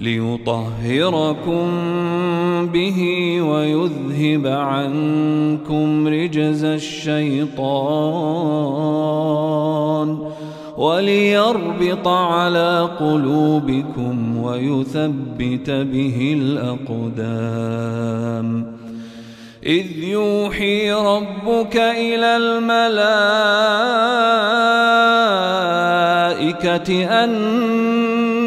ليطهركم به ويذهب عنكم رجز الشيطان وليربط على قلوبكم ويثبت به الأقدام. إذ يوحي ربك إلى الملائكة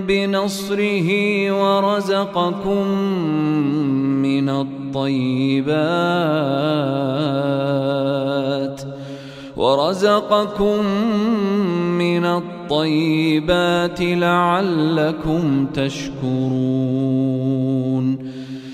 بنصره ورزقكم من الطيبات ورزقكم من الطيبات لعلكم تشكرون